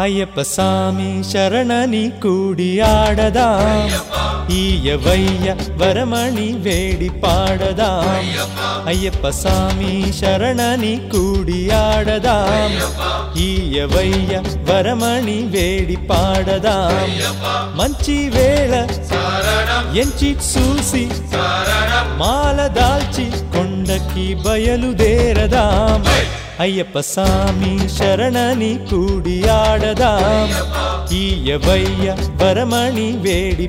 అయ్యప్ప స్వామి శరణని కూడి ఆడదా. ఈయవయ్య వరమణి వేడి పాడదా. అయ్యప్ప స్వామి శరణని కూడి ఆడదా. ఈయవయ్య వరమణి వేడి పాడదా. మంచి వేళ ఎంచి చూసి మాల దాల్చి కొండకి బయలుదేరదాం. అయ్యప్ప సామి శరణని కూడి ఆడదాం ఈయవయ్య వరమణి వేడి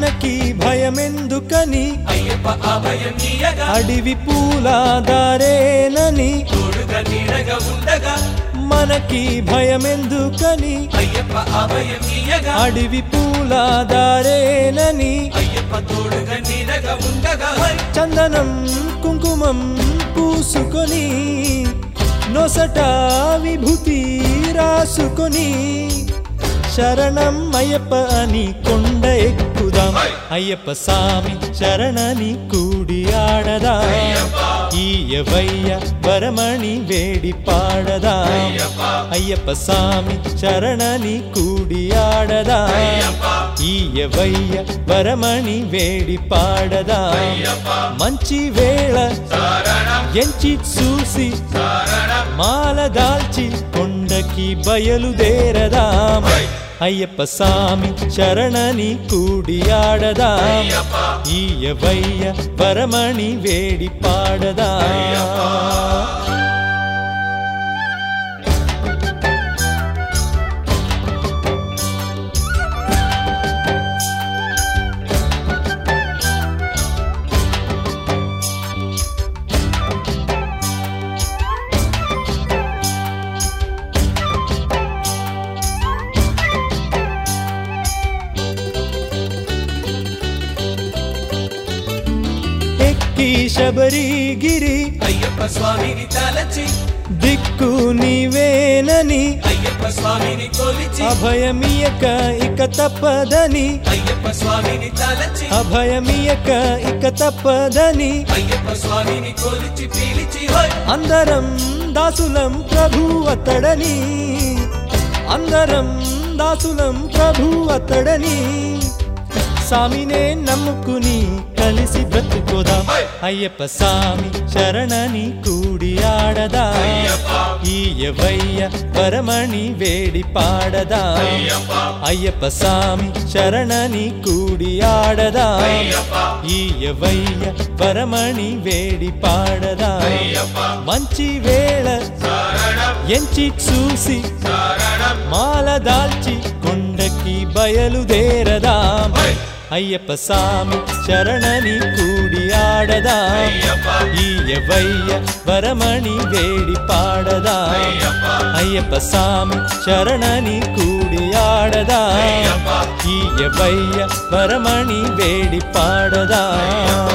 మనకి భయమెందుకని? అయ్యప్ప అభయం అడివి పూలాదారేనని మనకి భయమెందుకని? అయ్యప్ప అభయం నీయగా. అడివి పూలాదారేనని అయ్యప్ప తోడుగా నీడగా ఉండగా. హై! చందనం కుంకుమం పూసుకొని నొసట విభూతి రాసుకొని శరణం అయ్యప్ప అని కొండ ఎక్కుదాం అయ్యప్ప సామి శరణని కూడి ఆడదాం ఈయవయ్య వరమణి వేడి పాడదాం అయ్యప్ప సామి శరణని కూడి ఆడదాం ఈయవయ్య వరమణి వేడి పాడదాం మంచి వేళ ఎంచి చూసి మాల దాల్చి కొండకి బయలుదేరదాం అయ్యప్ప సామి శరణని కూడి ఆడదాం ఈయవయ్య వరమణి వేడి పాడదాం ఎక్కి శబరిగిరి అయ్యప్ప స్వామిని తలచి దిక్కు నీవేనని అయ్యప్ప స్వామిని కొలిచి అభయమియక ఇక తప్పదని అయ్యప్ప స్వామిని తలచి అభయమియక ఇక తప్పదని అయ్యప్ప స్వామిని కొలిచి పీలిచి! అందరం దాసులం ప్రభు అతడని అందరం దాసులం ప్రభు అతడని సామినే నమ్ముకుని కలిసి బ్రతుకోదాం. అయ్యప్ప సామి శరణని కూడి ఆడదాం. ఈయవయ్య వరమణి వేడి పాడదాం. అయ్యప్ప! సామి శరణని కూడి ఆడదాం. ఈయవయ్య వరమణి వేడి పాడదాం. మంచి వేళ ఎంచి చూసి మాల దాల్చి కొండకి బయలుదేరదాం. అయ్యప్ప సామి శరణని కూడి ఆడదాం ఈయవయ్య వరమణి వేడి పాడదాం అయ్యప్ప సామి శరణని కూడి ఆడదాం ఈయవయ్య వరమణి వేడి పాడదాం